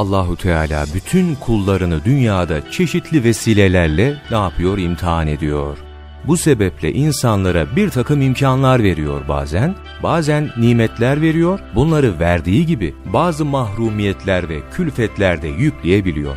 Allahu Teala bütün kullarını dünyada çeşitli vesilelerle ne yapıyor? imtihan ediyor. Bu sebeple insanlara bir takım imkanlar veriyor bazen, bazen nimetler veriyor, bunları verdiği gibi bazı mahrumiyetler ve külfetler de yükleyebiliyor.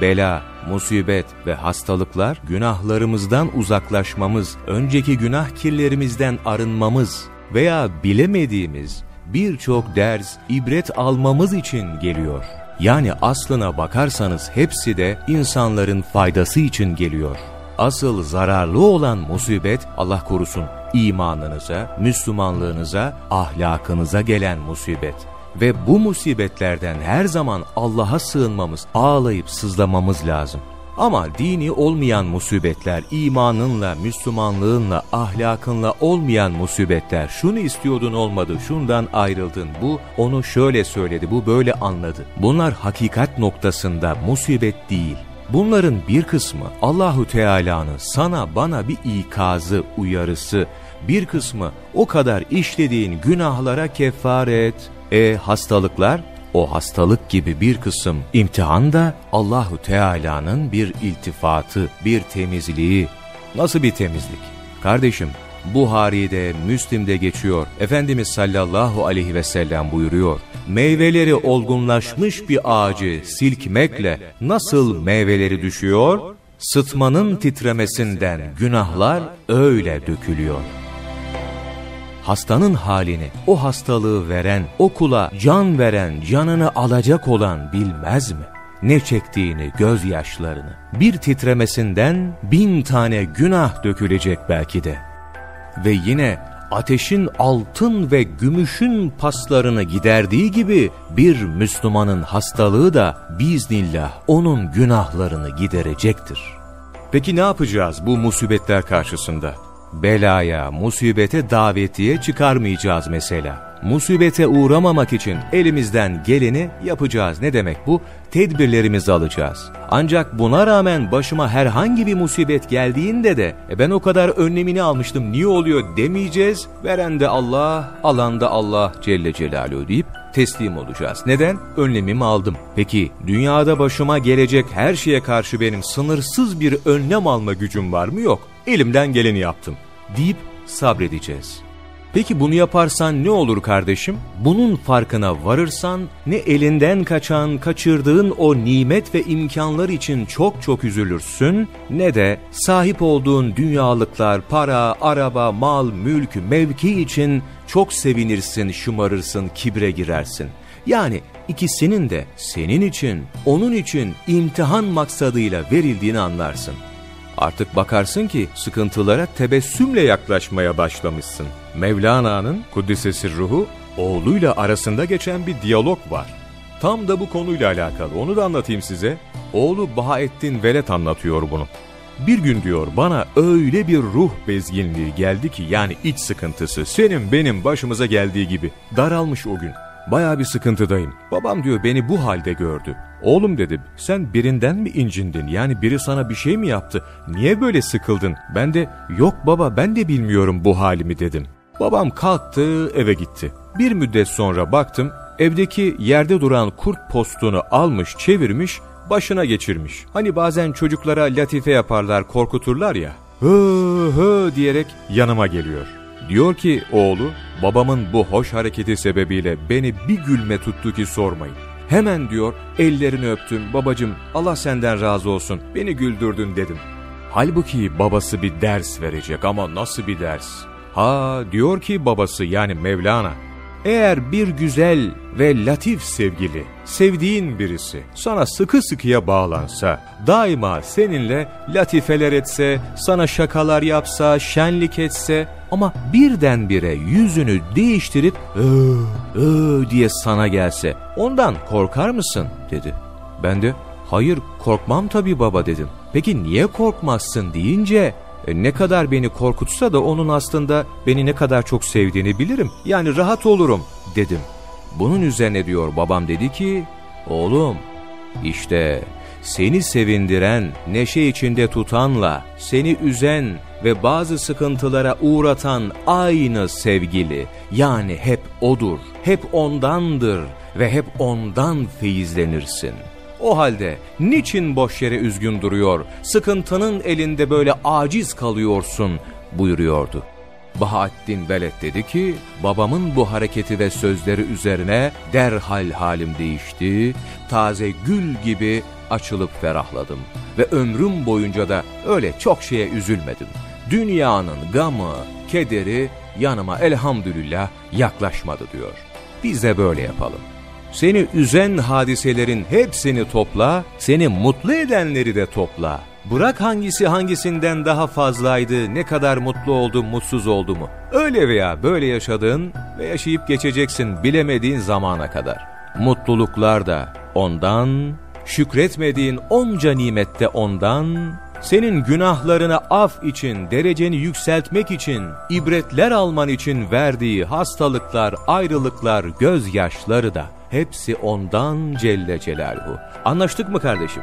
Bela, musibet ve hastalıklar günahlarımızdan uzaklaşmamız, önceki günah kirlerimizden arınmamız veya bilemediğimiz birçok ders, ibret almamız için geliyor. Yani aslına bakarsanız hepsi de insanların faydası için geliyor. Asıl zararlı olan musibet Allah korusun imanınıza, Müslümanlığınıza, ahlakınıza gelen musibet. Ve bu musibetlerden her zaman Allah'a sığınmamız, ağlayıp sızlamamız lazım. Ama dini olmayan musibetler, imanınla, Müslümanlığınla, ahlakınla olmayan musibetler, şunu istiyordun olmadı, şundan ayrıldın, bu onu şöyle söyledi, bu böyle anladı. Bunlar hakikat noktasında musibet değil. Bunların bir kısmı Allahu Teala'nın sana bana bir ikazı, uyarısı, bir kısmı o kadar işlediğin günahlara kefaret. E hastalıklar o hastalık gibi bir kısım imtihan da Allahu Teala'nın bir iltifatı, bir temizliği. Nasıl bir temizlik? Kardeşim, Buhari'de, Müslim'de geçiyor. Efendimiz sallallahu aleyhi ve sellem buyuruyor. Meyveleri olgunlaşmış bir ağacı silkmekle nasıl meyveleri düşüyor? Sıtmanın titremesinden günahlar öyle dökülüyor hastanın halini, o hastalığı veren, o kula can veren, canını alacak olan bilmez mi? Ne çektiğini, gözyaşlarını. Bir titremesinden bin tane günah dökülecek belki de. Ve yine ateşin altın ve gümüşün paslarını giderdiği gibi bir Müslümanın hastalığı da biiznillah onun günahlarını giderecektir. Peki ne yapacağız bu musibetler karşısında? Belaya, musibete davetiye çıkarmayacağız mesela. Musibete uğramamak için elimizden geleni yapacağız. Ne demek bu? Tedbirlerimizi alacağız. Ancak buna rağmen başıma herhangi bir musibet geldiğinde de e ben o kadar önlemini almıştım niye oluyor demeyeceğiz. Veren de Allah, alan da Allah Celle Celaluhu deyip teslim olacağız. Neden? Önlemimi aldım. Peki dünyada başıma gelecek her şeye karşı benim sınırsız bir önlem alma gücüm var mı? Yok elimden geleni yaptım deyip sabredeceğiz. Peki bunu yaparsan ne olur kardeşim? Bunun farkına varırsan ne elinden kaçan, kaçırdığın o nimet ve imkanlar için çok çok üzülürsün ne de sahip olduğun dünyalıklar, para, araba, mal, mülk, mevki için çok sevinirsin, şımarırsın, kibre girersin. Yani ikisinin de senin için, onun için imtihan maksadıyla verildiğini anlarsın. Artık bakarsın ki sıkıntılara tebessümle yaklaşmaya başlamışsın. Mevlana'nın Kuddisesi ruhu oğluyla arasında geçen bir diyalog var. Tam da bu konuyla alakalı onu da anlatayım size. Oğlu Bahaettin Velet anlatıyor bunu. Bir gün diyor bana öyle bir ruh bezginliği geldi ki yani iç sıkıntısı senin benim başımıza geldiği gibi daralmış o gün. Baya bir sıkıntıdayım. Babam diyor beni bu halde gördü. Oğlum dedi sen birinden mi incindin yani biri sana bir şey mi yaptı? Niye böyle sıkıldın? Ben de yok baba ben de bilmiyorum bu halimi dedim. Babam kalktı eve gitti. Bir müddet sonra baktım evdeki yerde duran kurt postunu almış çevirmiş başına geçirmiş. Hani bazen çocuklara latife yaparlar korkuturlar ya. Hı hı diyerek yanıma geliyor. Diyor ki oğlu, babamın bu hoş hareketi sebebiyle beni bir gülme tuttu ki sormayın. Hemen diyor ellerini öptüm babacım Allah senden razı olsun beni güldürdün dedim. Halbuki babası bir ders verecek ama nasıl bir ders? Ha diyor ki babası yani Mevlana eğer bir güzel ve latif sevgili, sevdiğin birisi sana sıkı sıkıya bağlansa, daima seninle latifeler etse, sana şakalar yapsa, şenlik etse ama birdenbire yüzünü değiştirip öö, öö diye sana gelse ondan korkar mısın dedi. Ben de hayır korkmam tabii baba dedim. Peki niye korkmazsın deyince ne kadar beni korkutsa da onun aslında beni ne kadar çok sevdiğini bilirim. Yani rahat olurum dedim. Bunun üzerine diyor babam dedi ki, oğlum işte seni sevindiren, neşe içinde tutanla, seni üzen ve bazı sıkıntılara uğratan aynı sevgili, yani hep odur, hep ondandır ve hep ondan feyizlenirsin. O halde niçin boş yere üzgün duruyor, sıkıntının elinde böyle aciz kalıyorsun buyuruyordu. Bahattin Veled dedi ki, babamın bu hareketi ve sözleri üzerine derhal halim değişti, taze gül gibi açılıp ferahladım ve ömrüm boyunca da öyle çok şeye üzülmedim. Dünyanın gamı, kederi yanıma elhamdülillah yaklaşmadı diyor. Biz de böyle yapalım. Seni üzen hadiselerin hepsini topla, seni mutlu edenleri de topla. Bırak hangisi hangisinden daha fazlaydı, ne kadar mutlu oldum, mutsuz oldu mu? Öyle veya böyle yaşadın ve yaşayıp geçeceksin bilemediğin zamana kadar. Mutluluklar da ondan, şükretmediğin onca nimette ondan, senin günahlarını af için, dereceni yükseltmek için, ibretler alman için verdiği hastalıklar, ayrılıklar, gözyaşları da hepsi ondan Celle Celaluhu. Anlaştık mı kardeşim?